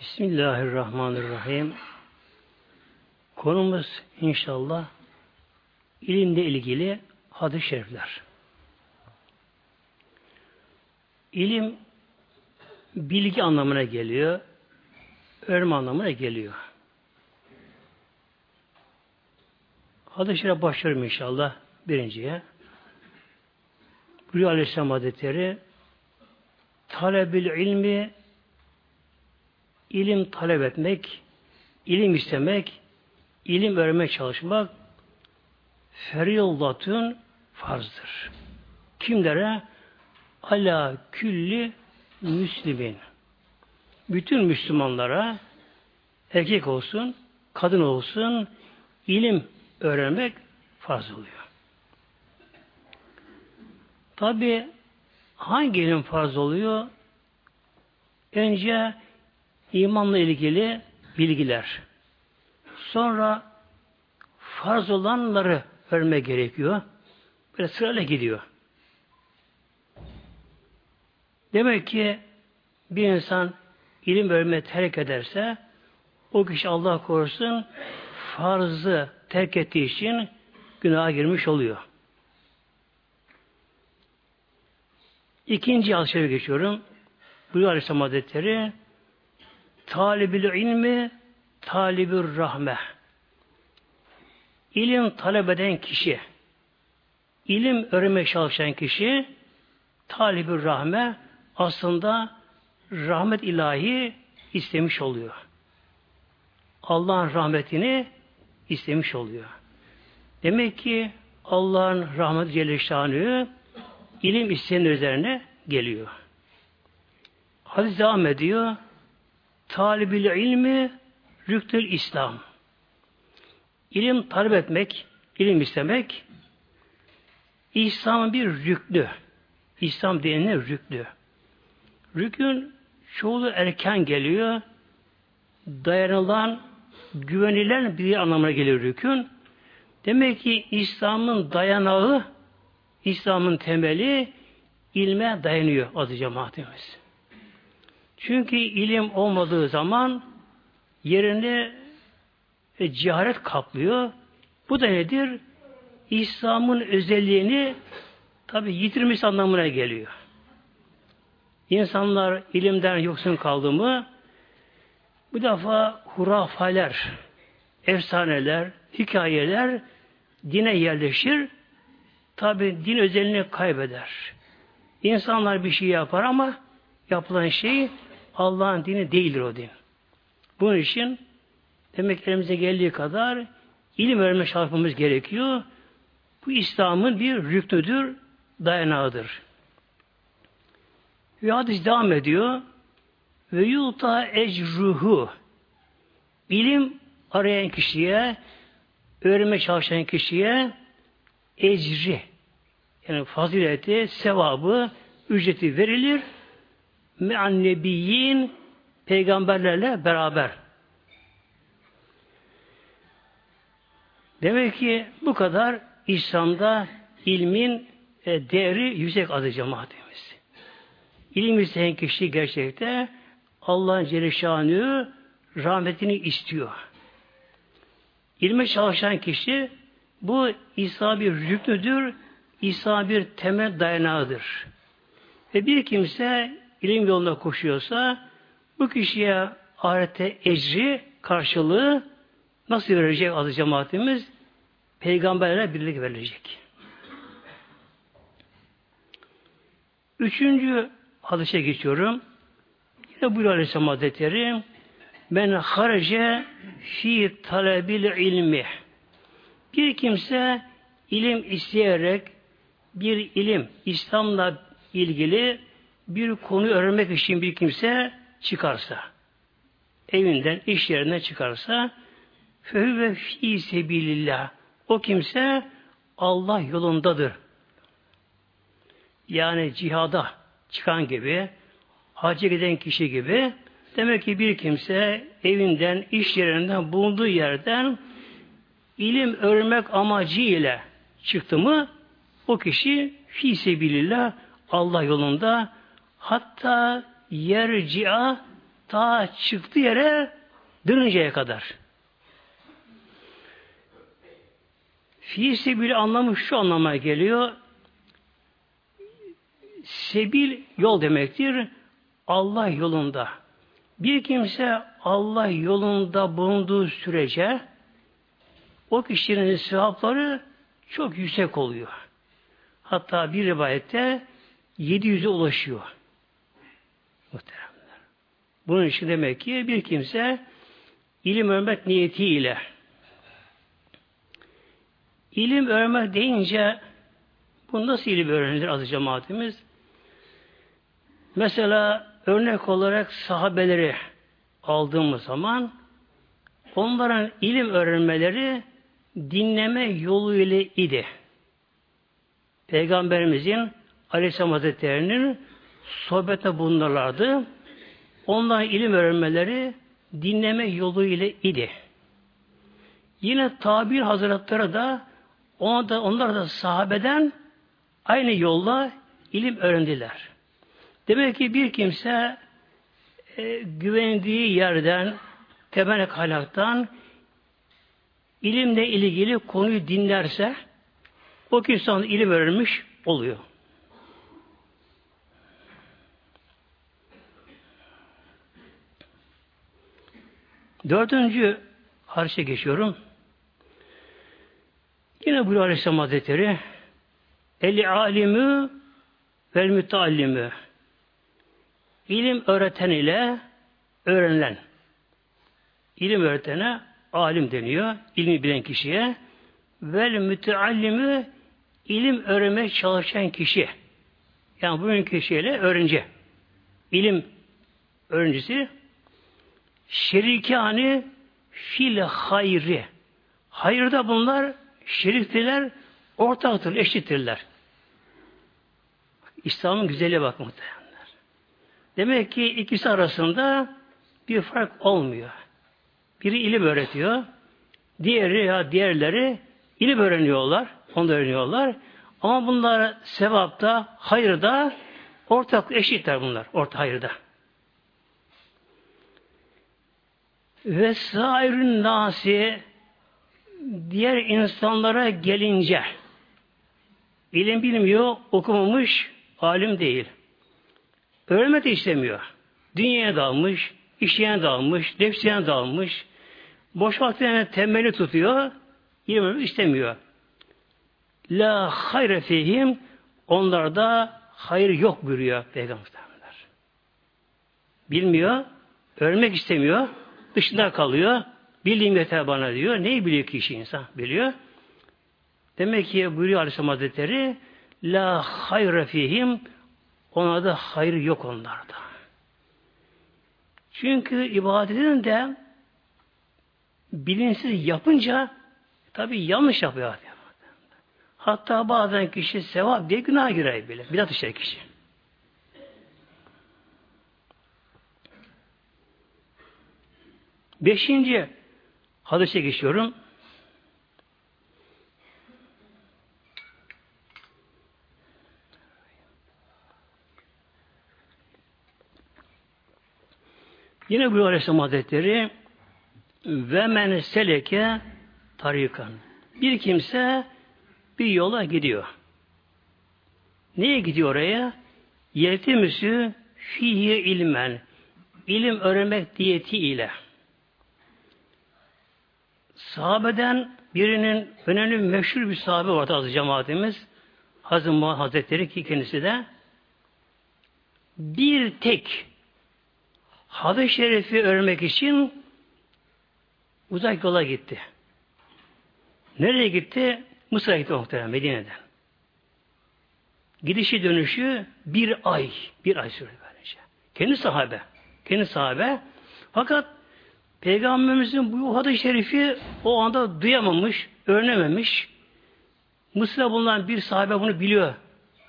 Bismillahirrahmanirrahim. Konumuz inşallah ilimle ilgili hadis-i şerifler. İlim bilgi anlamına geliyor, öğrenme anlamına geliyor. Hadis-i şerif başlıyorum inşallah birinciye. Buyuruyor Aleyhisselam Hazretleri talebil ilmi ilim talep etmek, ilim istemek, ilim öğrenmeye çalışmak ferildatun farzdır. Kimlere? Ala külli müslimin. Bütün Müslümanlara erkek olsun, kadın olsun ilim öğrenmek farz oluyor. Tabi hangi ilim farz oluyor? Önce imanla ilgili bilgiler. Sonra farz olanları verme gerekiyor. Böyle sırayla gidiyor. Demek ki bir insan ilim vermeyi terk ederse o kişi Allah korusun farzı terk ettiği için günaha girmiş oluyor. İkinci alışverişe geçiyorum. Buyuruyor Aleyhisselam Hazretleri talibül ilmi talibür rahme İlim talep eden kişi ilim öğrenmeye çalışan kişi talibür rahme aslında rahmet ilahi istemiş oluyor. Allah'ın rahmetini istemiş oluyor. Demek ki Allah'ın rahmeti Celle Şanı ilim isteyen üzerine geliyor. Hadis devam ediyor. Talibil ilmi rüktül İslam. İlim talep etmek, ilim istemek İslam'ın bir rüknü. İslam dinine rüknü. Rükün çoğulu erken geliyor. Dayanılan, güvenilen bir anlamına geliyor rükün. Demek ki İslam'ın dayanağı, İslam'ın temeli ilme dayanıyor adı cemaatimiz. Çünkü ilim olmadığı zaman yerini e, cehalet kaplıyor. Bu da nedir? İslam'ın özelliğini tabi yitirmiş anlamına geliyor. İnsanlar ilimden yoksun kaldı mı bu defa hurafeler, efsaneler, hikayeler dine yerleşir. Tabi din özelliğini kaybeder. İnsanlar bir şey yapar ama yapılan şey Allah'ın dini değildir o din. Bunun için demek elimize geldiği kadar ilim öğrenme çalışmamız gerekiyor. Bu İslam'ın bir rüknüdür, dayanağıdır. Ve hadis devam ediyor. Ve yuta ecruhu ilim arayan kişiye öğrenme çalışan kişiye ecri yani fazileti, sevabı, ücreti verilir me'an nebiyyin peygamberlerle beraber. Demek ki bu kadar İslam'da ilmin e, değeri yüksek adı cemaatimiz. İlim isteyen kişi gerçekte Allah'ın Celle rahmetini istiyor. İlme çalışan kişi bu İsa bir rüknüdür, İsa bir temel dayanağıdır. Ve bir kimse ilim yolunda koşuyorsa bu kişiye ahirette ecri karşılığı nasıl verecek adı cemaatimiz? Peygamberlere birlik verilecek. Üçüncü hadise geçiyorum. Yine buyuruyor Aleyhisselam Hazretleri Ben harece fi talebil ilmi bir kimse ilim isteyerek bir ilim İslam'la ilgili bir konu öğrenmek için bir kimse çıkarsa, evinden, iş yerinden çıkarsa, fehüve fî sebilillah. O kimse Allah yolundadır. Yani cihada çıkan gibi, hacca giden kişi gibi, demek ki bir kimse evinden, iş yerinden, bulunduğu yerden ilim öğrenmek amacıyla çıktı mı, o kişi fi sebilillah Allah yolunda Hatta yerci'a ta çıktı yere dönünceye kadar. Fi sebil anlamı şu anlamaya geliyor. Sebil yol demektir. Allah yolunda. Bir kimse Allah yolunda bulunduğu sürece o kişinin sevapları çok yüksek oluyor. Hatta bir rivayette 700'e ulaşıyor. Muhteremler. Bunun için demek ki bir kimse ilim öğrenmek niyetiyle ilim öğrenmek deyince bu nasıl ilim öğrenilir azı cemaatimiz? Mesela örnek olarak sahabeleri aldığımız zaman onların ilim öğrenmeleri dinleme yolu ile idi. Peygamberimizin Aleyhisselam Hazretleri'nin sohbete bulunurlardı. Onların ilim öğrenmeleri dinleme yolu ile idi. Yine tabir hazretleri de ona da, onlar da sahabeden aynı yolla ilim öğrendiler. Demek ki bir kimse e, güvendiği yerden, temel kaynaktan ilimle ilgili konuyu dinlerse o kimse ilim öğrenmiş oluyor. Dördüncü harçe geçiyorum. Yine bu Aleyhisselam Hazretleri El alimü vel müteallimü İlim öğreten ile öğrenilen. İlim öğretene alim deniyor. İlmi bilen kişiye. Vel müteallimi ilim öğrenmeye çalışan kişi. Yani bugün kişiyle öğrenci. İlim öğrencisi şerikani fil hayri. Hayırda bunlar şeriktirler, ortaktır, eşittirler. İslam'ın güzelliğe bak muhtemelen. Demek ki ikisi arasında bir fark olmuyor. Biri ilim öğretiyor, diğeri ya diğerleri ilim öğreniyorlar, onu da öğreniyorlar. Ama bunlar sevapta, hayırda ortak eşitler bunlar, orta hayırda. Ve sairün nasi diğer insanlara gelince ilim bilmiyor, okumamış, alim değil. Öğrenmek de istemiyor. Dünyaya dalmış, işleyen dalmış, nefsiyen dalmış. Boş vaktine temeli tutuyor, ilim istemiyor. La hayre fihim onlarda hayır yok buyuruyor Peygamber. Bilmiyor, öğrenmek istemiyor, dışında kalıyor. Bildiğim yeter bana diyor. Neyi biliyor kişi insan? Biliyor. Demek ki buyuruyor Aleyhisselam Hazretleri La hayre fihim Onlarda hayır yok onlarda. Çünkü ibadetin de bilinçsiz yapınca tabi yanlış yapıyor. Hatta bazen kişi sevap diye günah girer bile. Bidat işler kişi. Beşinci hadise geçiyorum. Yine bu Aleyhisselam Hazretleri ve men seleke tarikan. Bir kimse bir yola gidiyor. Neye gidiyor oraya? Yetimüsü fihi ilmen. İlim öğrenmek diyeti ile. Sahabeden birinin önemli meşhur bir sahabe vardı az cemaatimiz. Hazım Muhammed Hazretleri ki kendisi de bir tek hadis şerifi öğrenmek için uzak yola gitti. Nereye gitti? Mısır'a gitti muhtemelen Medine'den. Gidişi dönüşü bir ay. Bir ay sürdü böylece. Kendi sahabe. Kendi sahabe. Fakat Peygamberimizin bu hadis şerifi o anda duyamamış, öğrenememiş. Mısır'da bulunan bir sahabe bunu biliyor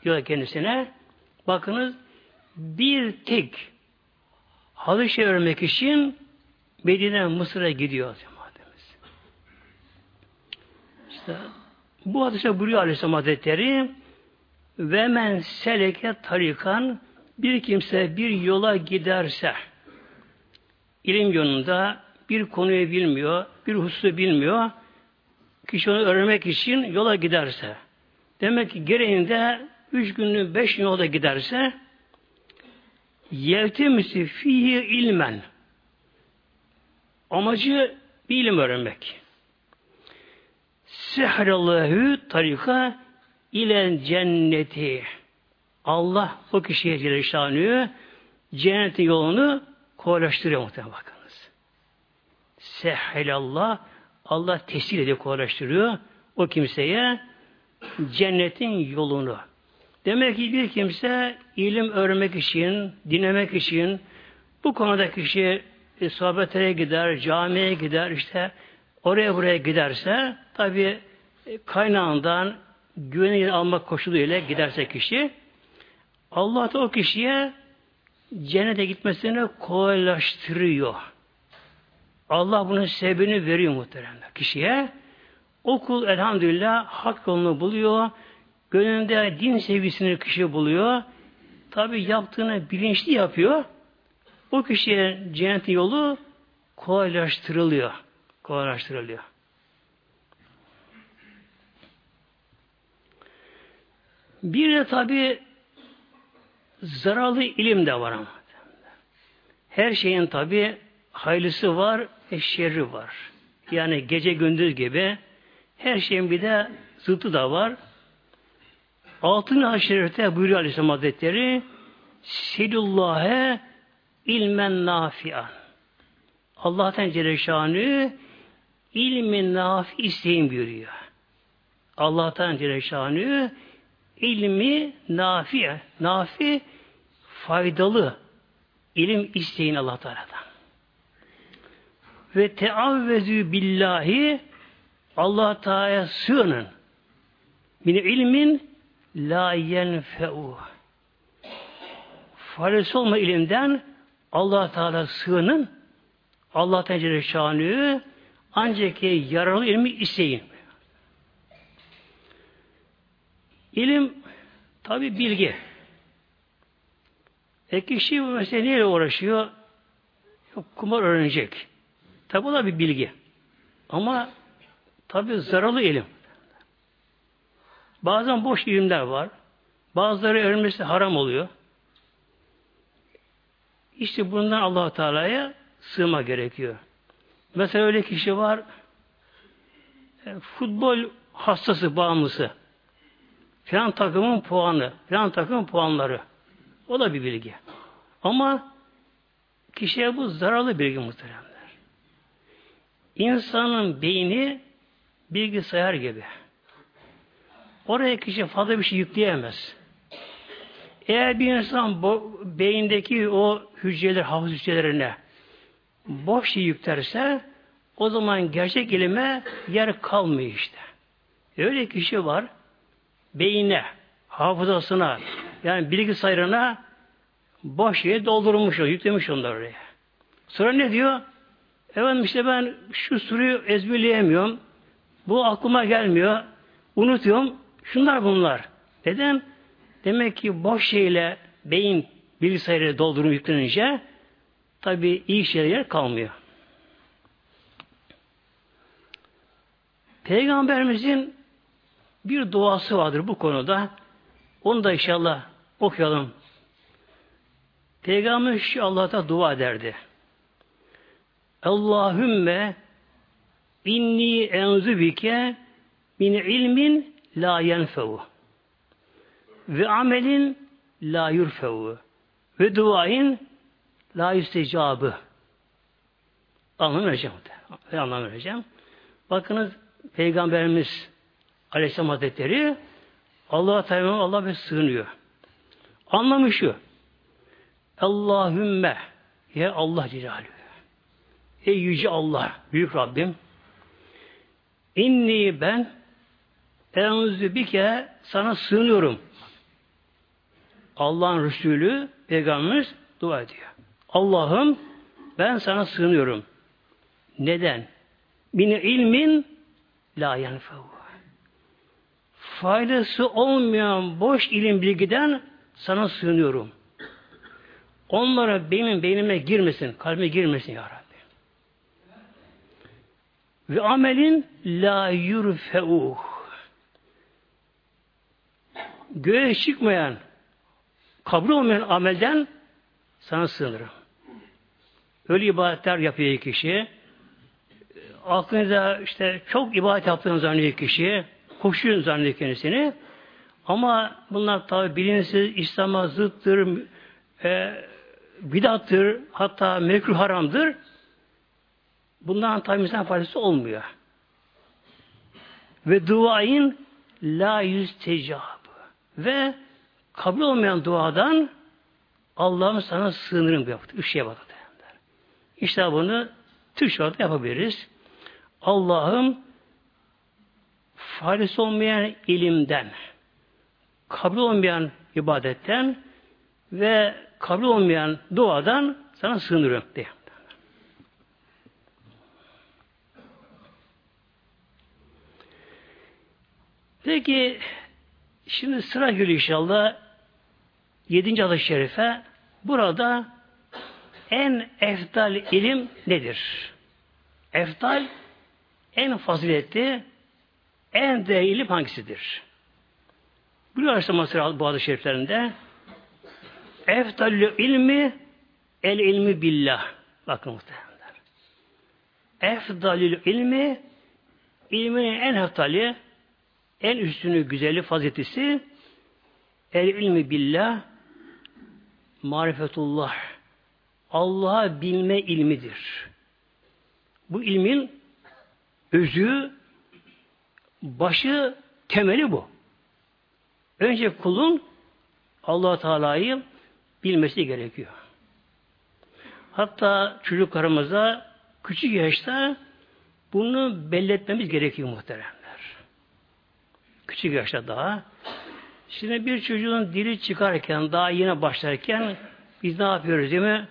diyor kendisine. Bakınız bir tek hadis öğrenmek için Medine Mısır'a gidiyor cemaatimiz. İşte bu hadise buyuruyor Aleyhisselam Hazretleri ve men seleke tarikan bir kimse bir yola giderse ilim yolunda bir konuyu bilmiyor, bir hususu bilmiyor, kişi onu öğrenmek için yola giderse, demek ki gereğinde üç günlük beş gün yolda giderse, yevtemisi fihi ilmen, amacı bir ilim öğrenmek. Sehrallahu tarika ile cenneti. Allah o kişiye Celle cennetin yolunu kolaylaştırıyor muhtemelen bakınız. Sehhelallah Allah tesir ediyor, kolaylaştırıyor o kimseye cennetin yolunu. Demek ki bir kimse ilim öğrenmek için, dinlemek için bu konuda kişi e, sohbetlere gider, camiye gider, işte oraya buraya giderse tabi e, kaynağından güvenilir almak koşuluyla giderse kişi Allah da o kişiye cennete gitmesini kolaylaştırıyor. Allah bunun sebebini veriyor muhteremler kişiye. Okul elhamdülillah hak yolunu buluyor. Gönlünde din sevgisini kişi buluyor. Tabi yaptığını bilinçli yapıyor. O kişiye cennet yolu kolaylaştırılıyor. Kolaylaştırılıyor. Bir de tabi zararlı ilim de var ama. Her şeyin tabi hayırlısı var şerri var. Yani gece gündüz gibi her şeyin bir de zıttı da var. Altın aşirete buyuruyor Aleyhisselam Hazretleri Silullâhe ilmen nafi'an. Allah'tan Celle ilmin nafi isteyin buyuruyor. Allah'tan Celle ilmi nafi, nafi faydalı ilim isteyin Allah Teala'dan. Ve teavvezü billahi Allah Teala'ya sığının. Min ilmin la yenfe'u. Faydası olma ilimden Allah Teala sığının. Allah Teala şanı ancak yararlı ilmi isteyin. İlim tabi bilgi. E kişi bu mesele neyle uğraşıyor? Yok, kumar öğrenecek. Tabi o da bir bilgi. Ama tabi zararlı ilim. Bazen boş ilimler var. Bazıları öğrenmesi haram oluyor. İşte bundan allah Teala'ya sığma gerekiyor. Mesela öyle kişi var e, futbol hastası, bağımlısı. Filan takımın puanı, filan takımın puanları. O da bir bilgi. Ama kişiye bu zararlı bilgi muhteremler. İnsanın beyni bilgisayar gibi. Oraya kişi fazla bir şey yükleyemez. Eğer bir insan bu, beyindeki o hücreler, hafız hücrelerine boş şey yüklerse o zaman gerçek ilime yer kalmıyor işte. Öyle kişi var beyine, hafızasına yani bilgisayarına boş şeyi doldurmuş, yüklemiş onları oraya. Sonra ne diyor? Efendim işte ben şu soruyu ezberleyemiyorum. Bu aklıma gelmiyor. Unutuyorum. Şunlar bunlar. Neden? Demek ki boş şeyle beyin bilgisayarı doldurup yüklenince tabi iyi şeyler kalmıyor. Peygamberimizin bir duası vardır bu konuda. Onu da inşallah okuyalım. Peygamber Allah'ta dua ederdi. Allahümme inni enzu bike min ilmin la yenfevu ve amelin la yurfevu ve duain la yüstecabı. Anlam vereceğim. Anlam vereceğim. Bakınız Peygamberimiz Aleyhisselam Hazretleri Allah'a Teala Allah ve sığınıyor. Anlamı şu. Allahümme ya Allah Celaluhu. Ey yüce Allah, büyük Rabbim. İnni ben enzu bike sana sığınıyorum. Allah'ın Resulü, Peygamberimiz dua ediyor. Allah'ım ben sana sığınıyorum. Neden? Min ilmin la yenfevu faydası olmayan boş ilim bilgiden sana sığınıyorum. onlara benim beynime girmesin, kalbime girmesin ya Rabbi. Ve amelin la yurfeuh. Göğe çıkmayan, kabul olmayan amelden sana sığınırım. Öyle ibadetler yapıyor kişi. Aklında işte çok ibadet yaptığını zannediyor kişi. Koşuyor zannediyor kendisini. Ama bunlar tabi bilinçsiz, İslam'a zıttır, e, bidattır, hatta mekruh haramdır. Bundan tabi insan faydası olmuyor. Ve duayın la yüz tecab. Ve kabul olmayan duadan Allah'ım sana sığınırım yaptı. Üç şey yaptı. İşte bunu Türkçe yapabiliriz. Allah'ım faydası olmayan ilimden, kabul olmayan ibadetten ve kabul olmayan duadan sana sığınırım diye. Peki şimdi sıra geliyor inşallah yedinci adı şerife burada en eftal ilim nedir? Eftal en faziletli en değerli ilim hangisidir? Buyuruyor Aleyhisselam bazı şeriflerinde Eftalü ilmi el ilmi billah. Bakın muhtemelenler. Efdalül ilmi ilminin en eftali en üstünü, güzeli, faziletisi el ilmi billah marifetullah Allah'a bilme ilmidir. Bu ilmin özü, başı, temeli bu. Önce kulun allah Teala'yı bilmesi gerekiyor. Hatta çocuklarımıza küçük yaşta bunu belletmemiz gerekiyor muhteremler. Küçük yaşta daha. Şimdi bir çocuğun dili çıkarken, daha yine başlarken biz ne yapıyoruz değil mi?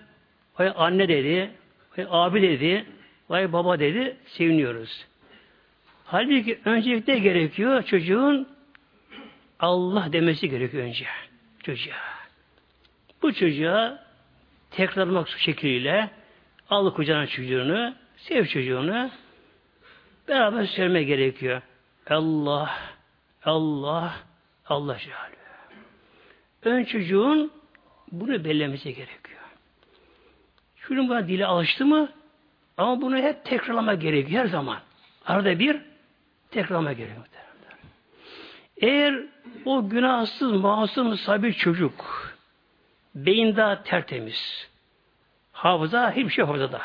Vay anne dedi, vay abi dedi, vay baba dedi, seviniyoruz. Halbuki öncelikle gerekiyor çocuğun Allah demesi gerekiyor önce çocuğa. Bu çocuğa tekrarlamak şekliyle al kucağına çocuğunu, sev çocuğunu beraber söylemek gerekiyor. Allah, Allah, Allah Celle. Ön çocuğun bunu bellemesi gerekiyor. Çocuğun buna dile alıştı mı ama bunu hep tekrarlama gerekiyor her zaman. Arada bir tekrarlama gerekiyor. Eğer o günahsız, masum, sabir çocuk beyin daha tertemiz. Hafıza hiçbir şey hafızada.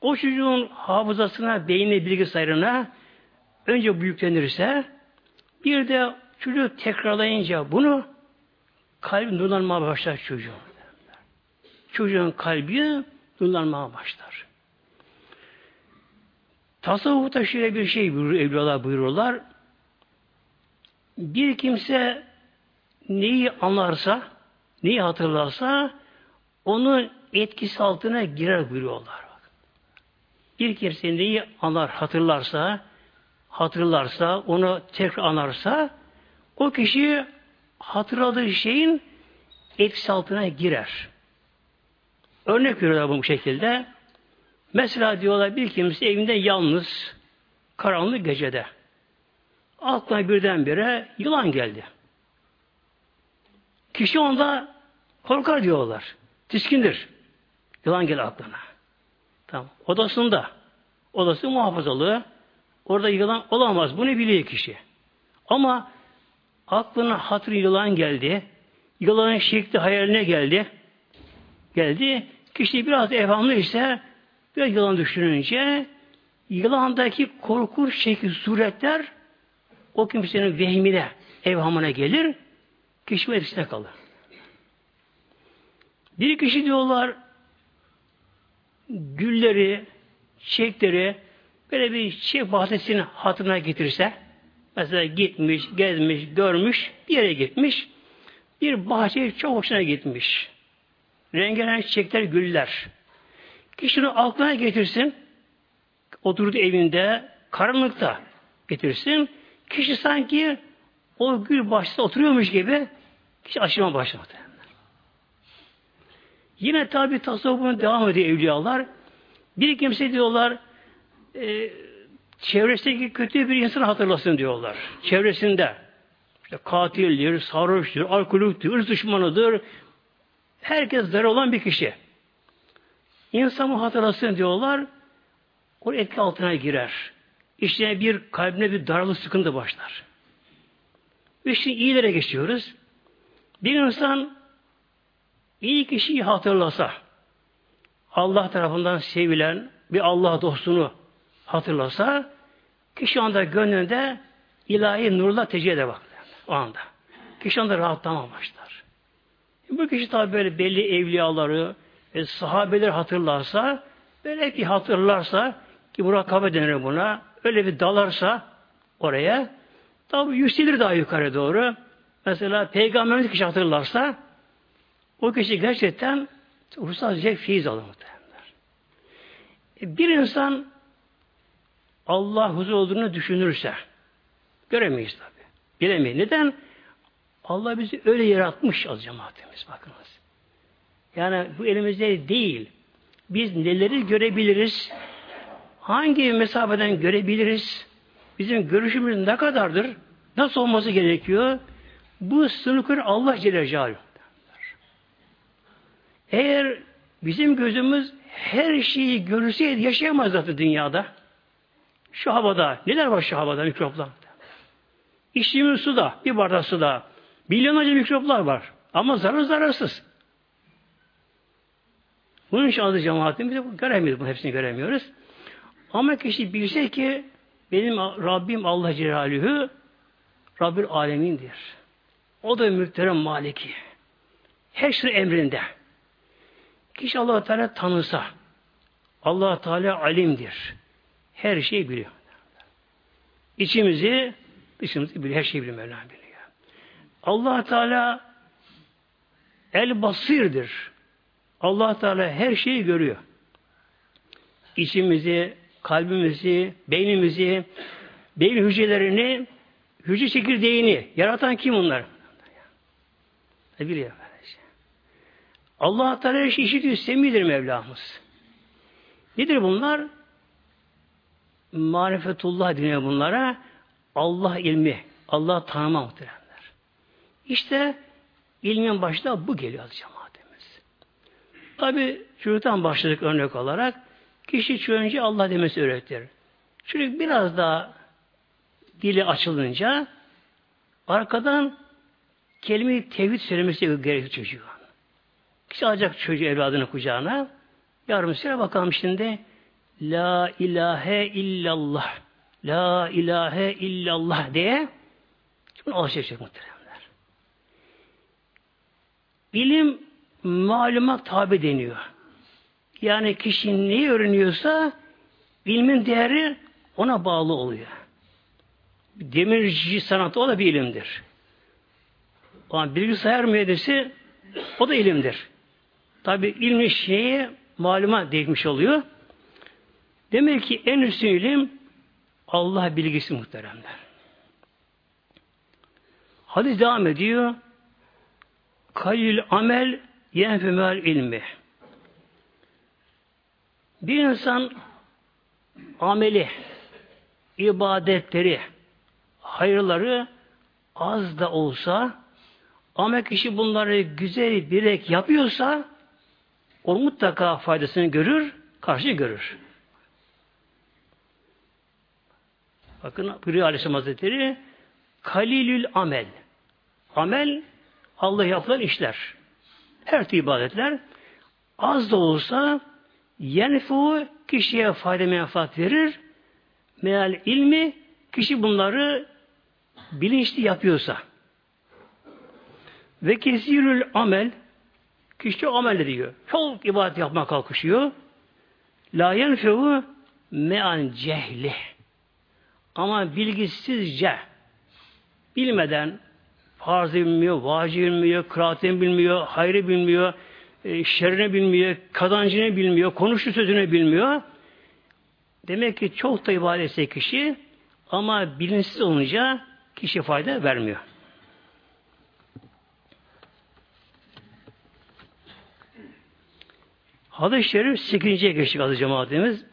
O çocuğun hafızasına, beynine, bilgisayarına önce büyüklenirse bir de çocuğu tekrarlayınca bunu kalbi nurlanmaya başlar çocuğun. Çocuğun kalbi nurlanmaya başlar. Tasavvufta şöyle bir şey buyurur, evliyalar buyururlar. Bir kimse neyi anlarsa, neyi hatırlarsa onun etkisi altına girer buyuruyorlar. Bir kimse neyi anlar, hatırlarsa, hatırlarsa, onu tekrar anarsa, o kişi hatırladığı şeyin etkisi altına girer. Örnek veriyorlar bu şekilde. Mesela diyorlar bir kimse evinde yalnız, karanlık gecede. Aklına birdenbire yılan geldi. Kişi onda korkar diyorlar. Tiskindir. Yılan gel aklına. Tamam. Odasında. Odası muhafazalı. Orada yılan olamaz. Bunu biliyor kişi. Ama aklına hatır yılan geldi. Yılanın şekli hayaline geldi. Geldi. Kişi biraz evhamlı ise biraz yılan düşününce yılandaki korkunç şekil suretler o kimsenin vehmine, evhamına gelir. Kişi etkisine kalır. Bir kişi diyorlar gülleri, çiçekleri böyle bir çiçek bahçesini hatırına getirse mesela gitmiş, gezmiş, görmüş, bir yere gitmiş bir bahçeye çok hoşuna gitmiş. Rengarenk çiçekler, güller. Kişinin aklına getirsin oturduğu evinde karanlıkta getirsin. Kişi sanki o gül bahçesinde oturuyormuş gibi kişi aşırma başladı. Yine tabi tasavvufuna devam ediyor evliyalar. Bir kimse diyorlar e, çevresindeki kötü bir insan hatırlasın diyorlar. Çevresinde. İşte katildir, sarhoştur, alkolüktür, ırz düşmanıdır. Herkes zarar olan bir kişi. İnsanı hatırlasın diyorlar. O etki altına girer. İşte bir kalbine bir darlık sıkıntı başlar. Şimdi iyilere geçiyoruz. Bir insan iyi kişiyi hatırlasa, Allah tarafından sevilen bir Allah dostunu hatırlasa, kişi anda gönlünde ilahi nurla tecelli bak o anda. Kişi anda rahatlama başlar. Bu kişi tabi böyle belli evliyaları, e, sahabeler hatırlarsa, böyle ki hatırlarsa, ki murakabe denir buna, öyle bir dalarsa oraya, tabi yükselir daha yukarı doğru. Mesela peygamberimiz kişi hatırlarsa, o kişi gerçekten ruhsal zevk feyiz alır. E, bir insan Allah huzur olduğunu düşünürse, göremeyiz tabi. Bilemeyiz. Neden? Allah bizi öyle yaratmış az cemaatimiz bakınız. Yani bu elimizde değil. Biz neleri görebiliriz? Hangi mesafeden görebiliriz? Bizim görüşümüz ne kadardır? Nasıl olması gerekiyor? Bu sınıfı Allah Celle Celaluhu. Eğer bizim gözümüz her şeyi görürseydi yaşayamaz zaten dünyada. Şu havada. Neler var şu havada mikroplar? İçtiğimiz suda, bir bardak suda milyonlarca mikroplar var. Ama zarar zararsız. Bunun için adı cemaatin biz göremiyoruz. Bunu hepsini göremiyoruz. Ama kişi bilse ki benim Rabbim Allah Celaluhu Rabbül Alemin'dir. O da mühterem maliki. Her şey emrinde. Kişi allah Teala tanısa allah Teala alimdir. Her şeyi biliyor. İçimizi, dışımızı biliyor. Her şeyi biliyor biliyor. allah Teala el basirdir. Allah Teala her şeyi görüyor. İçimizi, kalbimizi, beynimizi, beyin hücrelerini, hücre çekirdeğini yaratan kim onlar? Ne biliyor. Allah Teala her şeyi işitiyor, semidir Mevlamız. Nedir bunlar? Marifetullah deniyor bunlara. Allah ilmi, Allah tanıma muhteremler. İşte ilmin başında bu geliyor cemaatimiz. Tabi çocuktan başladık örnek olarak. Kişi önce Allah demesi öğretir. Çocuk biraz daha dili açılınca arkadan kelime tevhid söylemesi gerekiyor çocuğun. Kişi alacak çocuğu evladını kucağına. Yarım sıra bakalım şimdi. La ilahe illallah. La ilahe illallah diye şimdi alışacak muhteremler. İlim malumat tabi deniyor. Yani kişi neyi öğreniyorsa ilmin değeri ona bağlı oluyor. Demirci sanatı o da bir ilimdir. Ama bilgisayar mühendisi o da ilimdir. Tabi ilmi şeyi maluma değmiş oluyor. Demek ki en üstün ilim Allah bilgisi muhteremler. Hadis devam ediyor. Kalil amel yenfemel ilmi. Bir insan ameli, ibadetleri, hayırları az da olsa ama kişi bunları güzel birek yapıyorsa o mutlaka faydasını görür, karşı görür. Bakın buyuruyor Aleyhisselam Hazretleri kalilül amel. Amel Allah yapılan işler. Her türlü ibadetler az da olsa yenfu kişiye fayda menfaat verir. Meal ilmi kişi bunları bilinçli yapıyorsa. Ve kesirül amel kişi amel ediyor. Çok ibadet yapmak kalkışıyor. La yenfevu me'an cehli. Ama bilgisizce bilmeden farz bilmiyor, vacib bilmiyor, kıraatin bilmiyor, hayrı bilmiyor, e, şerrini bilmiyor, kazancını bilmiyor, konuştu sözünü bilmiyor. Demek ki çok da ibadet etse kişi ama bilinçsiz olunca kişi fayda vermiyor. Hadis-i Şerif 8. geçtik adı cemaatimiz.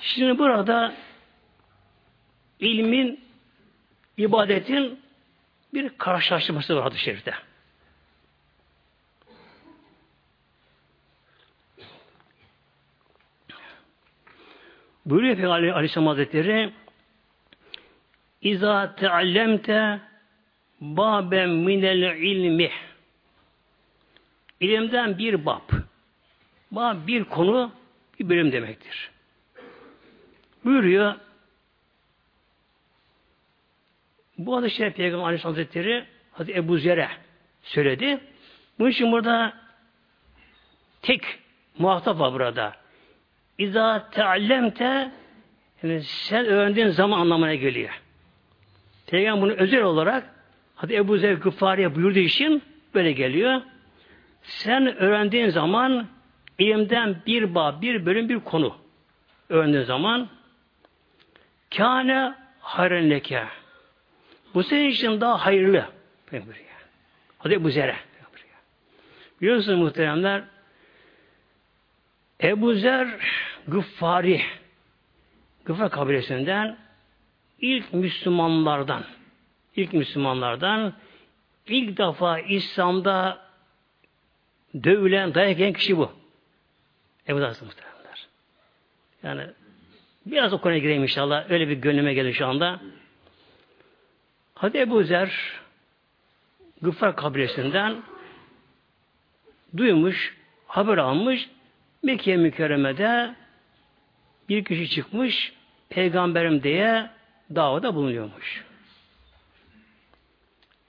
Şimdi burada ilmin, ibadetin bir karşılaştırması var hadis-i şerifte. Buyuruyor Peygamber Aleyhisselam Hazretleri İza teallemte baben minel ilmi İlimden bir bab. Bab bir konu bir bölüm demektir. Buyuruyor bu adı şey Peygamber Aleyhisselam Hazretleri Hazreti Ebu Zer'e söyledi. Bunun için burada tek muhatap var burada. İza teallemte yani sen öğrendiğin zaman anlamına geliyor. Peygamber bunu özel olarak hadi Ebu Zer Gıffari'ye buyurduğu için böyle geliyor. Sen öğrendiğin zaman ilimden bir bağ, bir bölüm, bir konu öğrendiğin zaman kâne hayren leke. Bu senin için daha hayırlı. Hadi Ebu Zer'e. Biliyorsunuz muhteremler Ebu Zer Gıffari Gıffar kabilesinden ilk Müslümanlardan ilk Müslümanlardan ilk defa İslam'da dövülen, dayak yiyen kişi bu. Ebu Zer muhteremler. Yani biraz o konuya gireyim inşallah. Öyle bir gönlüme gelir şu anda. Hadi Ebu Zer Gıffar kabilesinden duymuş, haber almış, Mekke mükerremede bir kişi çıkmış, peygamberim diye davada bulunuyormuş.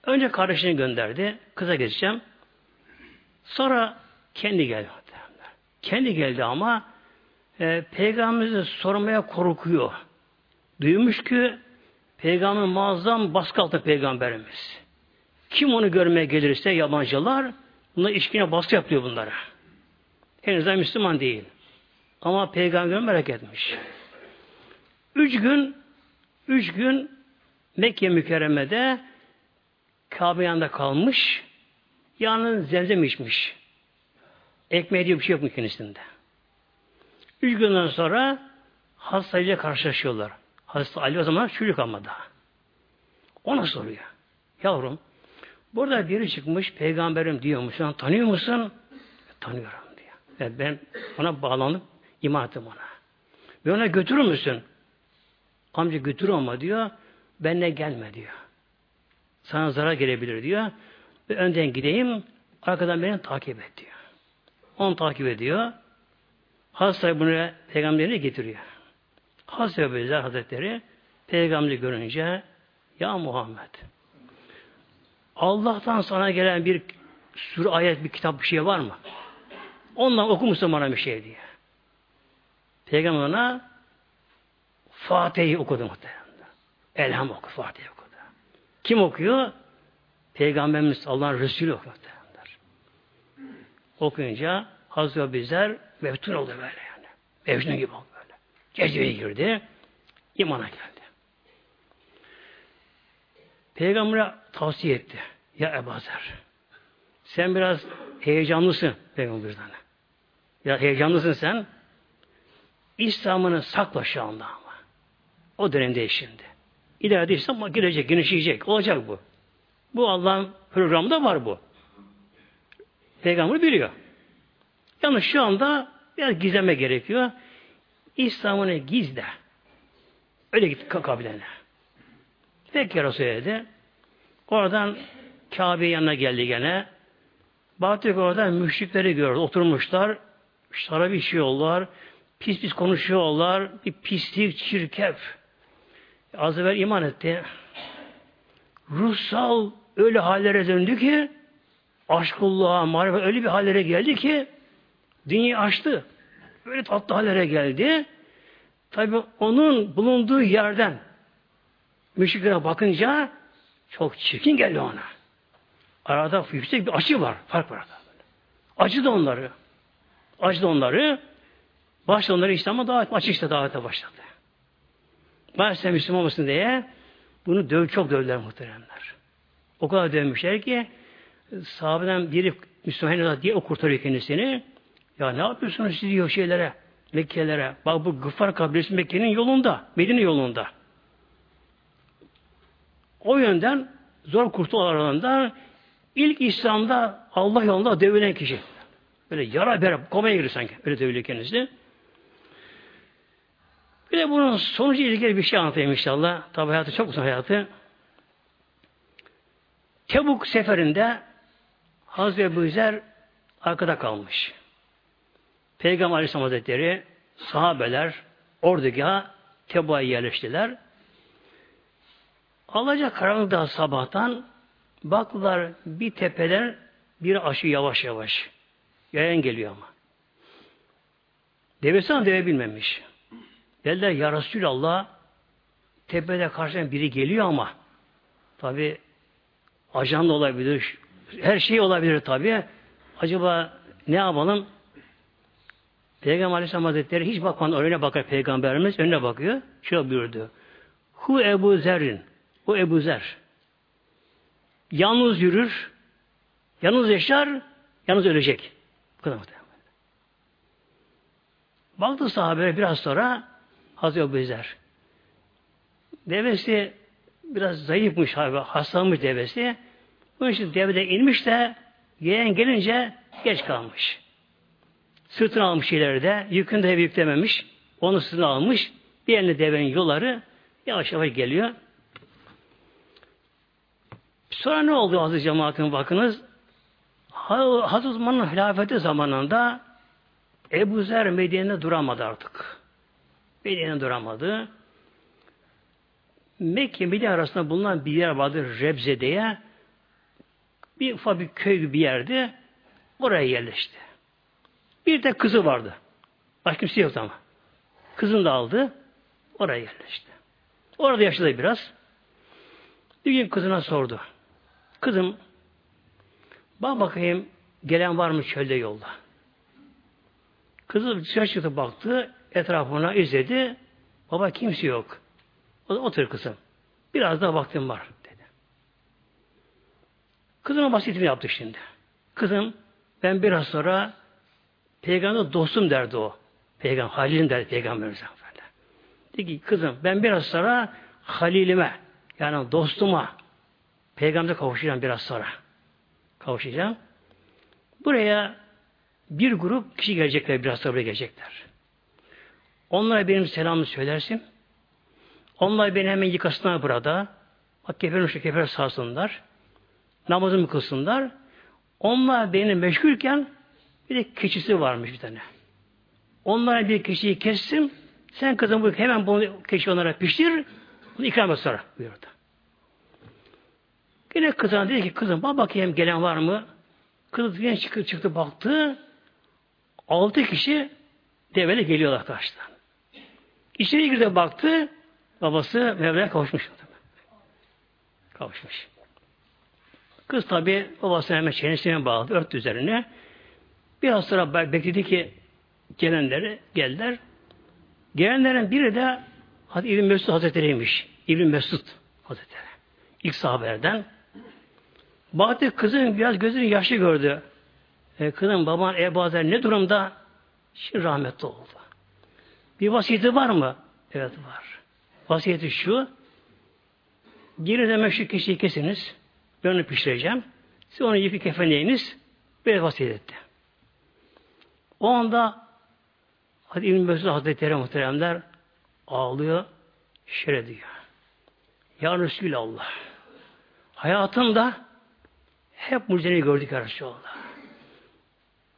Önce kardeşini gönderdi, kıza geçeceğim. Sonra kendi geldi. Kendi geldi ama e, peygamberimizi sormaya korkuyor. Duymuş ki peygamber muazzam baskı altı peygamberimiz. Kim onu görmeye gelirse yabancılar bunlar işkine baskı yapıyor bunlara. Henüz daha Müslüman değil. Ama peygamber merak etmiş. Üç gün üç gün Mekke mükerremede Kabe yanında kalmış. Yalnız zemzem içmiş. Ekmeği diye bir şey yok kendisinde. Üç günden sonra hastayla karşılaşıyorlar. Hasta Ali o zaman çocuk ama daha. Ona soruyor. Yavrum, burada biri çıkmış, peygamberim diyormuş. Sen tanıyor musun? Tanıyorum. Yani ben ona bağlanıp iman ettim ona. Ve ona götürür müsün? Amca götür ama diyor. Benle gelme diyor. Sana zarar gelebilir diyor. Ve önden gideyim. Arkadan beni takip et diyor. Onu takip ediyor. Hasta bunu peygamberine getiriyor. Hazreti Ebu Hazretleri peygamberi görünce ya Muhammed Allah'tan sana gelen bir sürü ayet, bir kitap bir şey var mı? Ondan okumuşsun bana bir şey diye. Peygamber ona Fatih'i okudu muhtemelen. Elham oku, Fatih'i okudu. Kim okuyor? Peygamberimiz Allah'ın Resulü okuyor. Okuyunca Hazreti Bizler meftun oldu böyle yani. Mecnun gibi oldu. Geceye girdi. imana geldi. Peygamber'e tavsiye etti. Ya Ebu Zer, sen biraz heyecanlısın Peygamber'den. Ya heyecanlısın sen. İslam'ını sakla şu anda ama. O dönemde şimdi. İleride İslam girecek, genişleyecek. Olacak bu. Bu Allah'ın programında var bu. Peygamber biliyor. Yalnız şu anda biraz gizleme gerekiyor. İslam'ını gizle. Öyle git kabilene. Peki Resulü Oradan Kabe yanına geldi gene. Baktık orada müşrikleri gördü. Oturmuşlar şarap içiyorlar, pis pis konuşuyorlar, bir pislik, çirkef. Az evvel iman etti. Ruhsal öyle hallere döndü ki aşkullah'a, marifet öyle bir hallere geldi ki dünya açtı. Böyle tatlı hallere geldi. Tabi onun bulunduğu yerden müşriklere bakınca çok çirkin geldi ona. Arada yüksek bir acı var. Fark var arada. Acı da onları. Açtı onları. Başta onları İslam'a davet, açık işte davete başladı. Sen Müslüman mısın diye bunu döv, çok dövdüler muhteremler. O kadar dövmüşler ki sahabeden biri Müslüman diye o kurtarıyor kendisini. Ya ne yapıyorsunuz siz diyor şeylere, Mekke'lere. Bak bu Gıfar kabilesi Mekke'nin yolunda, Medine yolunda. O yönden zor kurtul aralarından ilk İslam'da Allah yolunda dövülen kişi. Böyle yara bere komaya girir sanki. Öyle dövülüyor kendisi. Bir de bunun sonucu ilgili bir şey anlatayım inşallah. Tabi hayatı çok uzun hayatı. Tebuk seferinde Hazreti Ebu arkada kalmış. Peygamber Aleyhisselam Hazretleri sahabeler ordugaha Tebuk'a yerleştiler. Alacak karanlıkta sabahtan baktılar bir tepeler bir aşı yavaş yavaş. Yayan geliyor ama. Devesi deve bilmemiş. Dediler ya Resulallah tepede karşıdan biri geliyor ama tabi ajan da olabilir, her şey olabilir tabi. Acaba ne yapalım? Peygamber Aleyhisselam Hazretleri hiç bakmadan önüne bakar Peygamberimiz önüne bakıyor. Şöyle buyurdu. Hu Ebu Zer'in. O Ebu Zer. Yalnız yürür, yalnız yaşar, yalnız ölecek. Bu kadar muhtemelen. Baktı sahabe biraz sonra Hazreti Ebu Zer. Devesi biraz zayıfmış, hastalanmış devesi. Bunun için devede inmiş de yeğen gelince geç kalmış. Sırtını almış ileride, yükünü de yüklememiş. Onu sırtına almış. Bir elinde devenin yolları yavaş yavaş geliyor. Sonra ne oldu aziz cemaatin bakınız? Hazreti Osman'ın hilafeti zamanında Ebu Zer Medine'de duramadı artık. Medine'de duramadı. Mekke Medine arasında bulunan bir yer vardı Rebze diye. Bir ufak bir köy bir yerdi. Oraya yerleşti. Bir de kızı vardı. Başka kimse yoktu ama. Kızını da aldı. Oraya yerleşti. Orada yaşadı biraz. Bir gün kızına sordu. Kızım bak bakayım gelen var mı çölde yolda? Kızı dışarı çıktı baktı. Etrafına izledi. Baba kimse yok. O da otur kızım. Biraz daha vaktim var dedi. Kızıma basitimi yaptı şimdi. Kızım ben biraz sonra peygamber dostum derdi o. Peygamber Halil'im derdi peygamberimize. Dedi ki kızım ben biraz sonra Halil'ime yani dostuma peygamber kavuşacağım biraz sonra. Kavuşacağım. Buraya bir grup kişi gelecekler biraz sonra gelecekler. Onlara benim selamımı söylersin. Onlar beni hemen yıkasınlar burada. Bak keferin şu kefer sarsınlar. Namazımı kılsınlar. Onlar beni meşgulken bir de keçisi varmış bir tane. Onlara bir keçiyi kessin. Sen kızım bu hemen bunu keçi onlara pişir. Bunu ikram et sonra buyurdu. Yine kızına dedi ki kızım bak bakayım gelen var mı? Kız yine çıktı, çıktı baktı. Altı kişi develi geliyorlar karşıdan. İçeri girdi baktı. Babası Mevla'ya kavuşmuş. Kavuşmuş. Kız tabi babasına hemen çenesine bağladı. Örttü üzerine. Biraz sonra bekledi ki gelenleri geldiler. Gelenlerin biri de İbn Mesud Hazretleri'ymiş. İbn Mesud Hazretleri. İlk sahabelerden. Baktı kızın biraz gözünü yaşlı gördü. E, kızım baban Ebu Azer ne durumda? Şimdi rahmetli oldu. Bir vasiyeti var mı? Evet var. Vasiyeti şu. Girine şu kişiyi kesiniz. Ben onu pişireceğim. Siz onu yıkı kefenleyiniz. Böyle vasiyet etti. O anda Hadi İbn Mesud Hazretleri muhteremler ağlıyor, şere diyor. Ya Resulallah hayatımda hep mucizeni gördük ya Resulallah.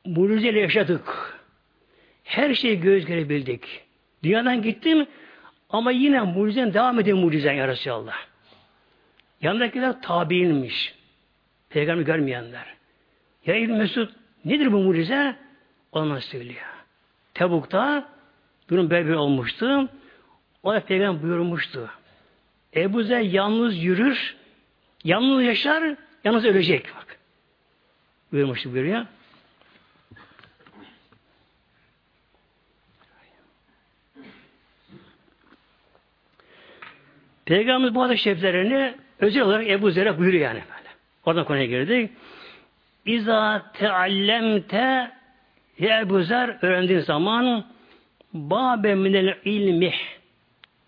Mucizeyle yaşadık. Her şeyi göz görebildik. Dünyadan gittim ama yine mucizen devam ediyor mucizen ya Resulallah. Yanındakiler tabiinmiş. Peygamber görmeyenler. Ya İbn Mesud nedir bu mucize? Ona söylüyor. Tebuk'ta durum böyle olmuştu. O peygamber buyurmuştu. Ebu Zer yalnız yürür, yalnız yaşar, yalnız ölecek. Bak. Buyurmuştu buyuruyor. Peygamberimiz bu hadis şeriflerini özel olarak Ebu Zer'e buyuruyor yani böyle. Oradan konuya girdik. İza teallemte Ya Ebu Zer öğrendiğin zaman Babe minel ilmi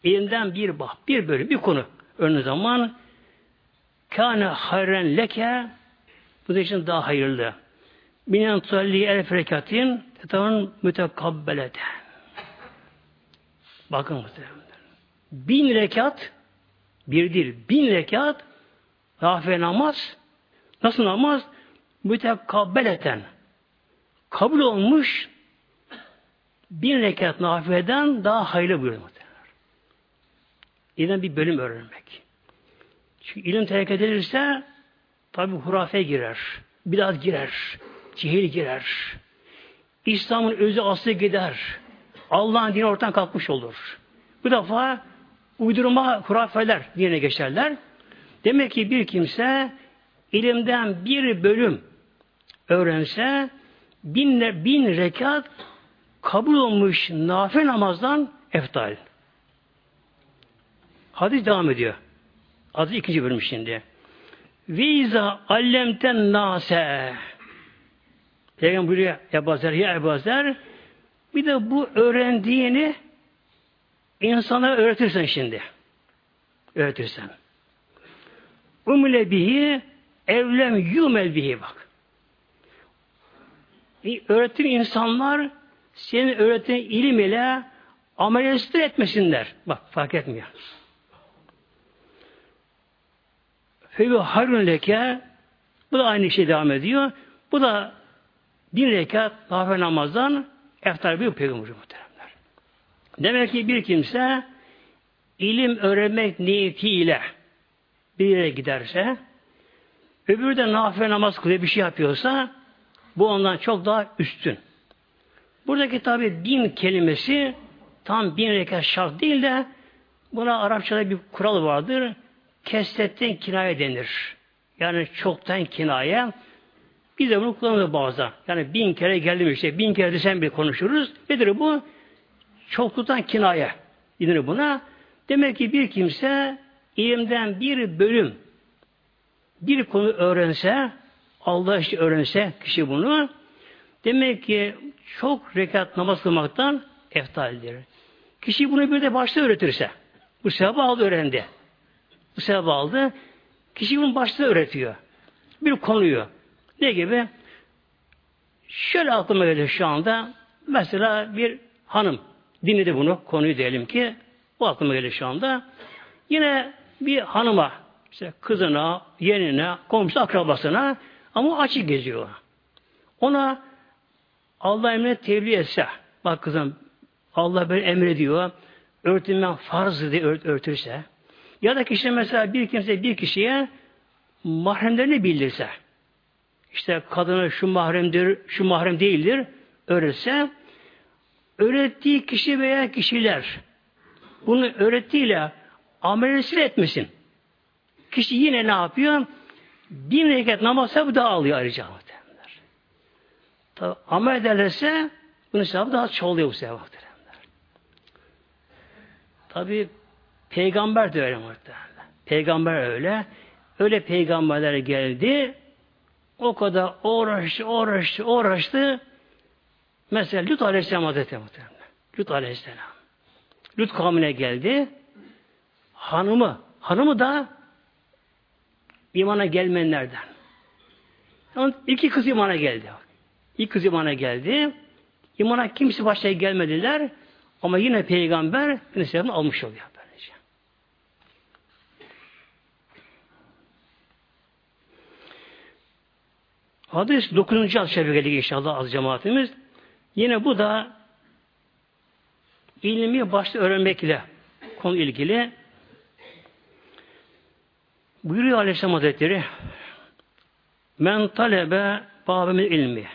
ilimden bir bah, bir bölüm, bir konu öğrendiğin zaman kâne hayren leke bu da için daha hayırlı. Minen tusalli elf rekatin etanın mütekabbeleten. Bakın muhtemelen. Bin rekat bir değil, bin rekat nafile namaz nasıl namaz? Mütekabbeleten kabul olmuş bin rekat nafileden daha hayırlı buyuruyor muhtemelen. İlim bir bölüm öğrenmek. Çünkü ilim terk edilirse tabi hurafe girer. Biraz girer. Cihil girer. İslam'ın özü aslı gider. Allah'ın dini ortadan kalkmış olur. Bu defa uydurma hurafeler dine geçerler. Demek ki bir kimse ilimden bir bölüm öğrense bin, bin rekat kabul olmuş nafile namazdan eftal. Hadis devam ediyor. Adı ikinci bölüm şimdi. Viza allemten nase. Peygamber buyuruyor Ebu Zer, ya Ebu Zer, bir de bu öğrendiğini insana öğretirsen şimdi. Öğretirsen. Umle bihi evlem yumel bihi bak. Öğrettiğin insanlar senin öğrettiğin ilim ile amel etmesinler. Bak fark etmiyor. Fevi harun leke bu da aynı şey devam ediyor. Bu da bir rekat nafile namazdan eftar bir peygamber muhteremler. Demek ki bir kimse ilim öğrenmek niyetiyle bir yere giderse öbürü de nafile namaz kılıyor bir şey yapıyorsa bu ondan çok daha üstün. Buradaki tabi din kelimesi tam bin rekat şart değil de buna Arapçada bir kural vardır. Kesretten kinaye denir. Yani çoktan kinaye. Biz de bunu kullanırız bazen. Yani bin kere geldim işte, bin kere desem bir konuşuruz. Nedir bu? Çokluktan kinaye denir buna. Demek ki bir kimse ilimden bir bölüm, bir konu öğrense, Allah işte öğrense kişi bunu, demek ki çok rekat namaz kılmaktan eftaldir. Kişi bunu bir de başta öğretirse, bu sevabı aldı öğrendi. Bu sevabı aldı. Kişi bunu başta öğretiyor. Bir konuyu. Ne gibi? Şöyle aklıma geldi şu anda. Mesela bir hanım dinledi bunu, konuyu diyelim ki. Bu aklıma geldi şu anda. Yine bir hanıma, işte kızına, yenine, komşu akrabasına ama açık geziyor. Ona Allah emrine tebliğ etse, bak kızım Allah böyle emrediyor, örtünmen farz diye ört, örtürse, ya da kişi mesela bir kimse bir kişiye mahremlerini bildirse, işte kadına şu mahremdir, şu mahrem değildir, öğretse, öğrettiği kişi veya kişiler bunu öğrettiğiyle amelesini etmesin. Kişi yine ne yapıyor? Bin rekat namaz sevabı daha alıyor ayrıca. Tabi amel ederlerse bunun sevabı daha çoğuluyor bu sevabı. Tabi peygamber de öyle muhtemelen. Peygamber öyle. Öyle peygamberler geldi. O kadar uğraştı, uğraştı, uğraştı. Mesela Lut Aleyhisselam Hazretleri muhtemelen. Lut Aleyhisselam. Lut kavmine geldi. Hanımı, hanımı da imana gelmeyenlerden. Onun iki kız imana geldi. İlk kız imana geldi. İmana kimse başta gelmediler. Ama yine peygamber Aleyhisselam'ı almış oluyor. Böylece. Hadis 9. hadis geldik inşallah az cemaatimiz. Yine bu da ilmi başta öğrenmekle konu ilgili buyuruyor Aleyhisselam Hazretleri men talebe babımın ilmi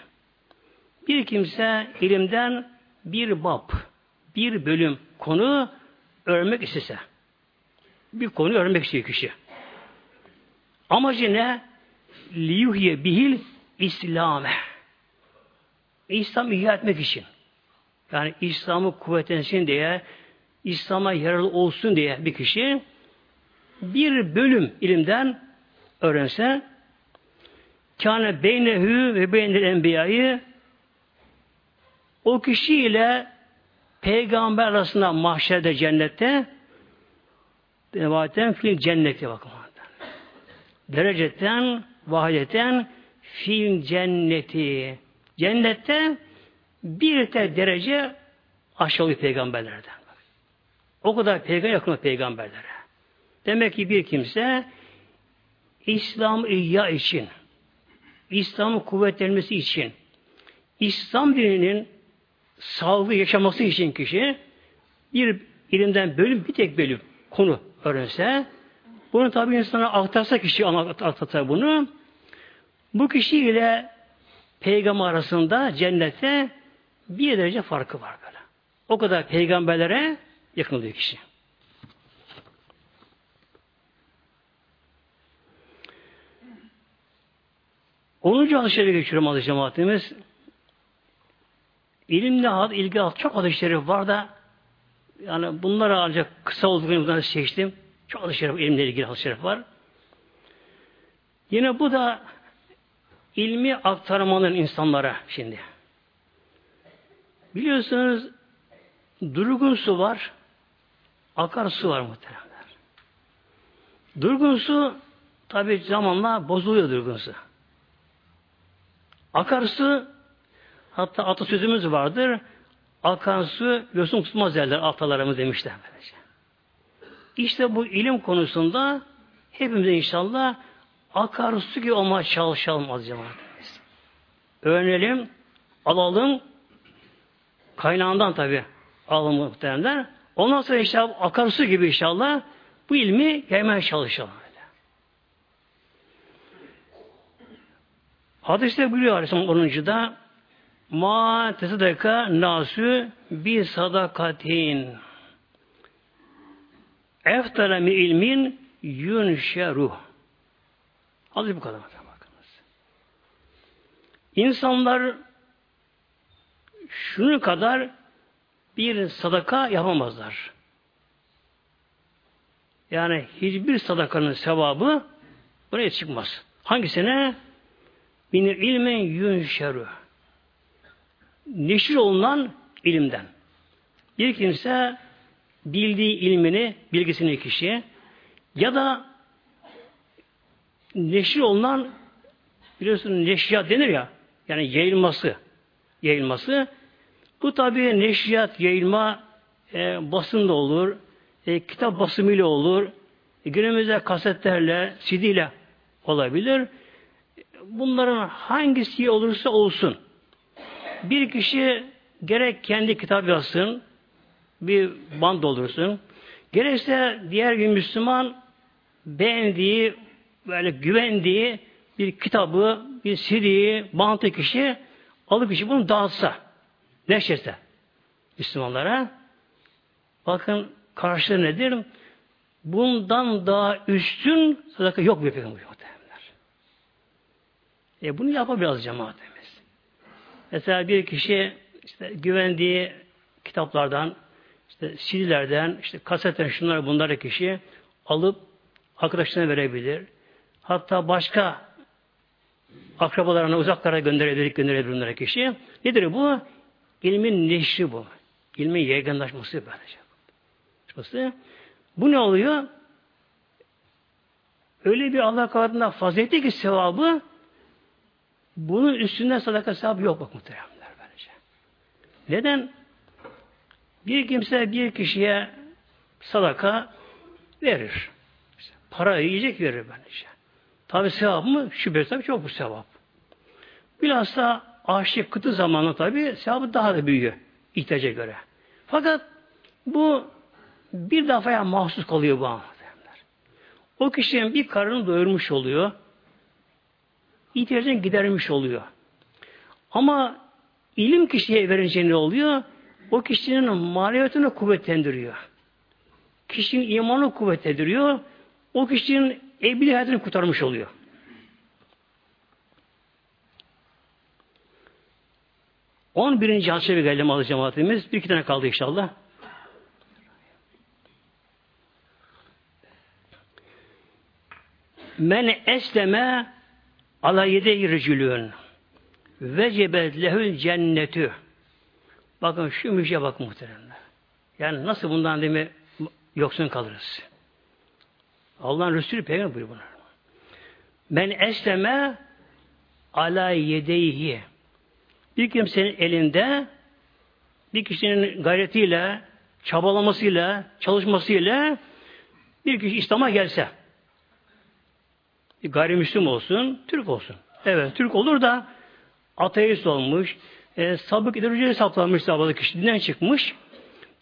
bir kimse ilimden bir bab bir bölüm konu öğrenmek istese. Bir konu öğrenmek istiyor kişi. Amacı ne? Liyuhye bihil İslam'e. İslam ihya etmek için. Yani İslam'ı kuvvetlensin diye, İslam'a yararlı olsun diye bir kişi bir bölüm ilimden öğrense kâne beynehü ve beynel enbiyayı O kişiyle peygamber arasında mahşerde cennette devaten fil cenneti bakın. Dereceten vahideten fil cenneti. Cennette bir tek derece aşağı peygamberlerden. O kadar peygamber yakın peygamberlere. Demek ki bir kimse İslam ihya için, İslam'ın kuvvetlenmesi için, İslam dininin sağlıklı yaşaması için kişi bir ilimden bölüm, bir tek bölüm konu öğrense, bunu tabi insana aktarsa kişi aktarsa bunu, bu kişi ile peygamber arasında cennete bir derece farkı var böyle. O kadar peygamberlere yakın oluyor kişi. Onuncu hadis-i geçiyorum adı cemaatimiz. İlimle had, ilgi had, çok şerif var da yani bunları ancak kısa olduğunu seçtim. Çok hadis-i şerif, ilimle ilgili şerif var. Yine bu da ilmi aktarmanın insanlara şimdi. Biliyorsunuz durgun su var, akar su var muhteremler. Durgun su tabi zamanla bozuluyor durgun su. Akarsu hatta atasözümüz vardır. Akan su yosun tutmaz derler atalarımız demişler. Böylece. İşte bu ilim konusunda hepimiz inşallah akarsu gibi olmaya çalışalım az cemaatimiz. Öğrenelim, alalım, kaynağından tabi alalım muhtemelenler. Ondan sonra inşallah akarsu gibi inşallah bu ilmi yaymaya çalışalım. Hadiste buyuruyor Aleyhisselam 10. Ma tesadaka nasu bi sadakatin eftara mi ilmin yunşeru. Hadis bu kadar. Bakınız. İnsanlar şunu kadar bir sadaka yapamazlar. Yani hiçbir sadakanın sevabı buraya çıkmaz. Hangisine? Min ilmen yunşeru. Neşir olunan ilimden. Bir kimse bildiği ilmini, bilgisini kişi ya da neşir olunan biliyorsunuz neşriyat denir ya yani yayılması yayılması bu tabi neşriyat yayılma e, basında olur e, kitap basımıyla olur e, günümüzde kasetlerle CD ile olabilir bunların hangisi olursa olsun bir kişi gerek kendi kitap yazsın, bir band doldursun, gerekse diğer bir Müslüman beğendiği, böyle güvendiği bir kitabı, bir CD'yi, bantı kişi alıp kişi bunu dağıtsa, neşretse Müslümanlara. Bakın karşılığı nedir? Bundan daha üstün sadaka yok bir peygamber. E bunu yapabiliriz cemaatimiz. Mesela bir kişi işte güvendiği kitaplardan, işte CD'lerden, işte kasetten şunları bunları kişi alıp arkadaşlarına verebilir. Hatta başka akrabalarına uzaklara gönderebilir, gönderebilir bunlara kişi. Nedir bu? İlmin neşri bu. İlmin yaygınlaşması böylece. Bu ne oluyor? Öyle bir Allah katında faziletli ki sevabı bunun üstünde sadaka sevabı yok bak muhteremler bence. Neden? Bir kimse bir kişiye sadaka verir. İşte para yiyecek verir bence. Tabi sevap mı? Şüphesiz tabi çok bu sevap. Bilhassa aşık kıtı zamanı tabi sevabı daha da büyüyor ihtiyaca göre. Fakat bu bir defaya mahsus kalıyor bu anlamda. O kişinin bir karını doyurmuş oluyor ihtiyacını gidermiş oluyor. Ama ilim kişiye verince ne oluyor? O kişinin maneviyatını kuvvetlendiriyor. Kişinin imanı kuvvetlendiriyor. O kişinin ebedi hayatını kurtarmış oluyor. On birinci hadise bir geldim adı cemaatimiz. Bir iki tane kaldı inşallah. Men esleme Ala yede ricülün vecebet lehül cennetü Bakın şu müjde bakın muhteremler. Yani nasıl bundan değil mi yoksun kalırız. Allah'ın Resulü peygamber buyuruyor bunlar. Ben esleme ala yedeyhi. Bir kimsenin elinde bir kişinin gayretiyle, çabalamasıyla, çalışmasıyla bir kişi İslam'a gelse gayrimüslim olsun, Türk olsun. Evet, Türk olur da ateist olmuş, e, sabık ideolojiye saplanmış zavallı kişi çıkmış.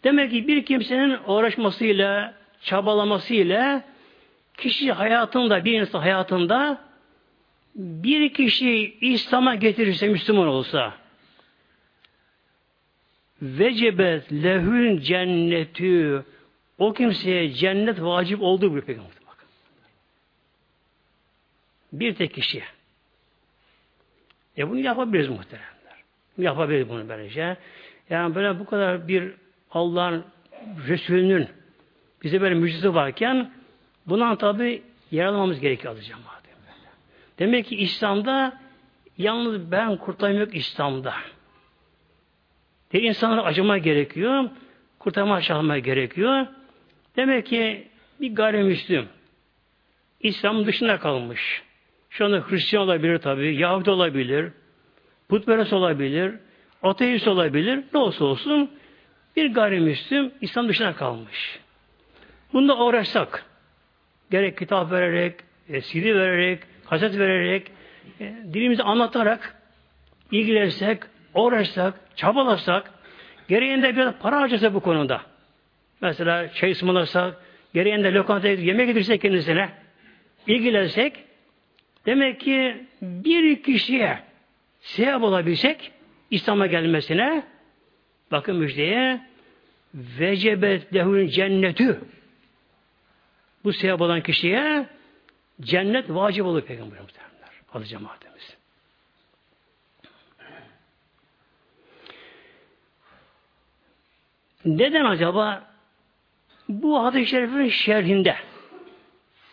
Demek ki bir kimsenin uğraşmasıyla, çabalamasıyla kişi hayatında, bir insan hayatında bir kişi İslam'a getirirse, Müslüman olsa vecebet lehün cennetü o kimseye cennet vacip olduğu bir peygamber. Bir tek kişiye. E bunu yapabiliriz muhteremler. Yapabiliriz bunu böylece. Yani böyle bu kadar bir Allah'ın Resulünün bize böyle müjdesi varken bundan tabi yer almamız gerekiyor alacağım. Demek ki İslam'da yalnız ben kurtarma yok İslam'da. De insanlara acıma gerekiyor. Kurtarma çağırma gerekiyor. Demek ki bir gayrimüslim İslam dışında kalmış. Şu anda Hristiyan olabilir tabi, Yahudi olabilir, putperest olabilir, ateist olabilir, ne olsa olsun bir gayrimüslim İslam dışına kalmış. Bunda uğraşsak, gerek kitap vererek, e, CD vererek, kaset vererek, e, dilimizi anlatarak, ilgilensek, uğraşsak, çabalasak, gereğinde biraz para harcasak bu konuda. Mesela çay ısmarlasak, gereğinde lokantaya yemek getirsek kendisine, ilgilensek, demek ki bir kişiye sevap olabilsek, İslam'a gelmesine, bakın müjdeye, vecebet lehun cennetü, bu sevap olan kişiye cennet vacip olur Peygamber muhtemelenler. Adı cemaatimiz. Neden acaba bu hadis-i şerifin şerhinde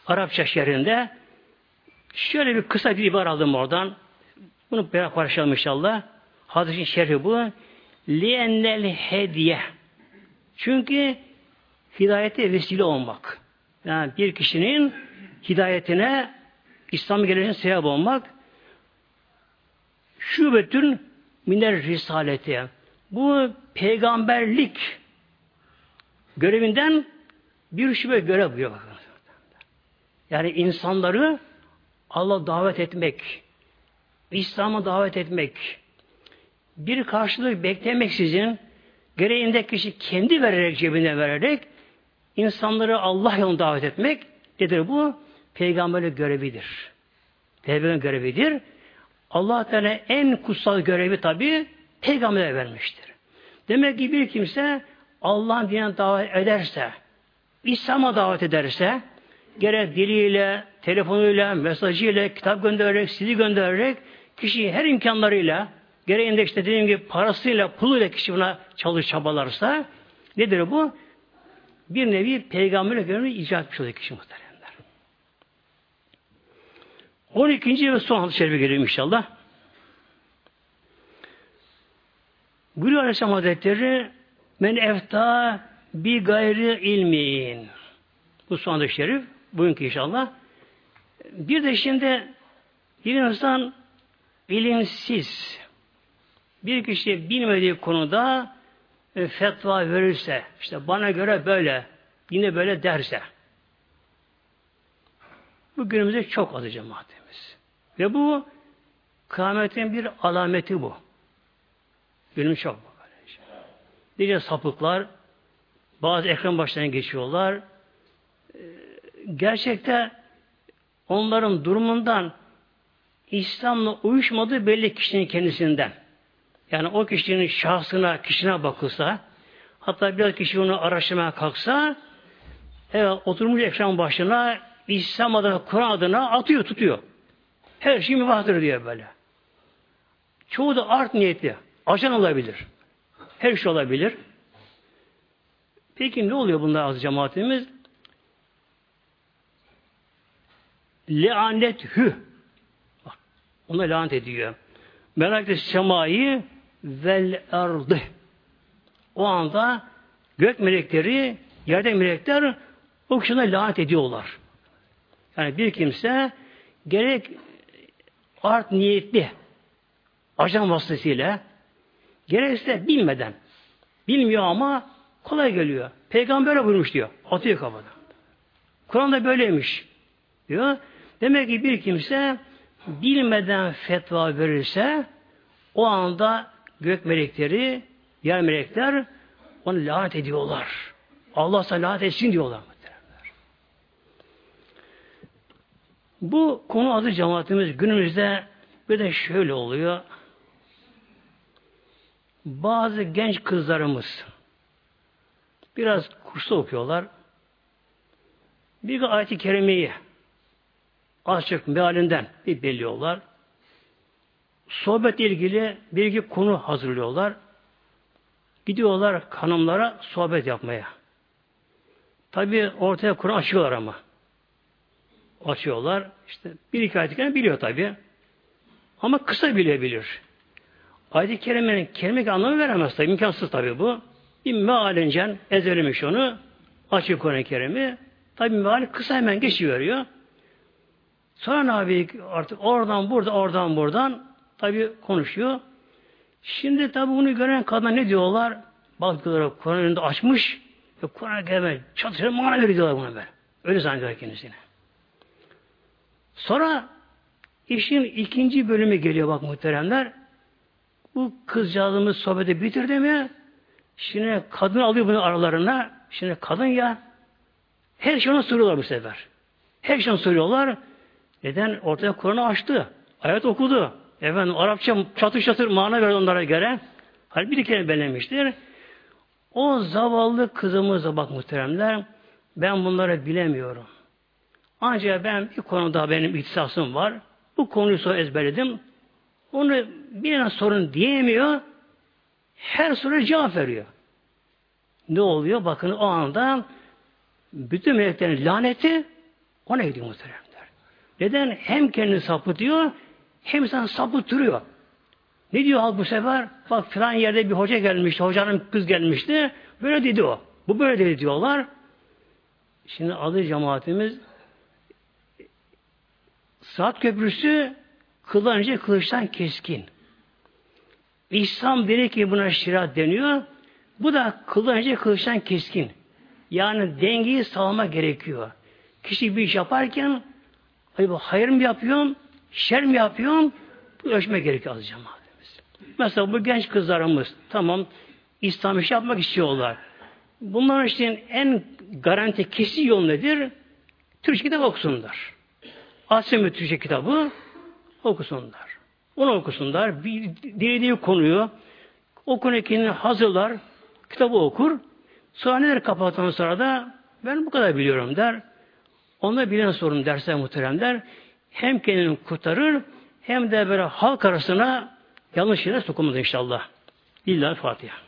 Arapça şerhinde şöyle bir kısa bir ibare aldım oradan. Bunu beraber paylaşalım inşallah. Hadisin şerhi bu. Liennel hediye. Çünkü hidayete vesile olmak. Yani bir kişinin hidayetine İslam'a gelişine sebep olmak şubetün miner risaleti. Bu peygamberlik görevinden bir şube görev buyuruyor. Yani insanları Allah davet etmek, İslam'a davet etmek, bir karşılık beklemeksizin gereğinde kişi kendi vererek cebine vererek insanları Allah yoluna davet etmek nedir bu? Peygamberin görevidir. Peygamberin görevidir. Allah Teala en kutsal görevi tabi peygambere vermiştir. Demek ki bir kimse Allah'ın dinine davet ederse, İslam'a davet ederse, gerek diliyle, telefonuyla, mesajıyla, kitap göndererek, CD göndererek, kişi her imkanlarıyla, gereğinde işte dediğim gibi parasıyla, puluyla kişi buna çalış çabalarsa, nedir bu? Bir nevi peygamberle görevini icra etmiş oluyor kişi muhtemelen. 12. ve son hadis-i şerife gelelim inşallah. Buyuruyor Aleyhisselam Hazretleri men efta bi gayri ilmin. Bu son hadis-i şerif. Bugünkü inşallah. Bir de şimdi bir insan bilimsiz bir kişi bilmediği konuda e, fetva verirse, işte bana göre böyle, yine böyle derse, bu günümüzde çok azı cemaatimiz. Ve bu kıyametin bir alameti bu. Günüm çok bu. Nice sapıklar bazı ekran başlarına geçiyorlar. Ee, gerçekte onların durumundan İslam'la uyuşmadığı belli kişinin kendisinden. Yani o kişinin şahsına, kişine bakılsa, hatta biraz kişi onu araştırmaya kalksa, evet oturmuş ekran başına İslam adına, Kur'an adına atıyor, tutuyor. Her şey mübahtır diyor böyle. Çoğu da art niyetli. Ajan olabilir. Her şey olabilir. Peki ne oluyor bunda az cemaatimiz? Leanet hü. Ona lanet ediyor. Et semayı vel erdi. O anda gök melekleri, yerde melekler o kişiye lanet ediyorlar. Yani bir kimse gerek art niyetli ajan vasıtasıyla gerekse bilmeden bilmiyor ama kolay geliyor. Peygamber buyurmuş diyor. Atıyor kafadan. Kur'an'da böyleymiş diyor. Demek ki bir kimse bilmeden fetva verirse o anda gök melekleri, yer melekler onu lanet ediyorlar. Allah sana lanet etsin diyorlar. Bu konu adı cemaatimiz günümüzde bir de şöyle oluyor. Bazı genç kızlarımız biraz kursta okuyorlar. Bir ayet-i kerimeyi açık mealinden bir belliyorlar. Sohbet ilgili bir konu hazırlıyorlar. Gidiyorlar hanımlara sohbet yapmaya. Tabi ortaya Kur'an açıyorlar ama. Açıyorlar. İşte bir iki ayet biliyor tabi. Ama kısa bilebilir. Ayet-i kerimenin kelime anlamı veremez tabi. İmkansız tabi bu. Bir mealincen ezberlemiş onu. Açık Kur'an-ı Kerim'i. Tabi meali kısa hemen geçiveriyor. Sonra yapıyor? Artık oradan burada, oradan buradan tabi konuşuyor. Şimdi tabi bunu gören kadın ne diyorlar? Bakıyorlar Kur'an önünde açmış. Ve Kur'an-ı Kerim'e çatışır mana veriyorlar buna böyle. Öyle zannediyor kendisine. Sonra işin ikinci bölümü geliyor bak muhteremler. Bu kızcağızımız sohbeti bitirdi mi? Şimdi kadın alıyor bunu aralarına. Şimdi kadın ya her şeyi ona soruyorlar bu sefer. Her şeyi soruyorlar. Neden? Ortaya Kur'an'ı açtı. Ayet okudu. Efendim Arapça çatır çatır mana verdi onlara göre. Hani bir kere bellemiştir. O zavallı kızımıza bak muhteremler. Ben bunları bilemiyorum. Ancak ben bir konuda benim ihtisasım var. Bu konuyu sonra ezberledim. Onu bir sorun diyemiyor. Her soruya cevap veriyor. Ne oluyor? Bakın o anda bütün meleklerin laneti ona gidiyor muhteremler. Neden? Hem kendini sapıtıyor hem sen sapıttırıyor. Ne diyor halk bu sefer? Bak filan yerde bir hoca gelmişti, hocanın kız gelmişti. Böyle dedi o. Bu böyle dedi diyorlar. Şimdi adı cemaatimiz Saat köprüsü kılınca kılıçtan keskin. İslam dedi ki buna şirat deniyor. Bu da kılınca kılıçtan keskin. Yani dengeyi sağlama gerekiyor. Kişi bir iş yaparken acaba hayır mı yapıyorum, şer mi yapıyorum? Bu ölçme gerekiyor az cemaatimiz. Mesela bu genç kızlarımız tamam İslam işi yapmak istiyorlar. Bunların işte en garanti kesin yol nedir? Türkçe kitap okusunlar. Asya Türkçe kitabı okusunlar. Onu okusunlar. Bir dilediği konuyu o konuyu kendini hazırlar. Kitabı okur. Sonra neler kapattıktan sonra da ben bu kadar biliyorum der. Ona bilen sorun derse muhteremler. Hem kendini kurtarır hem de böyle halk arasına yanlış şeyler sokulmaz inşallah. İlla Fatiha.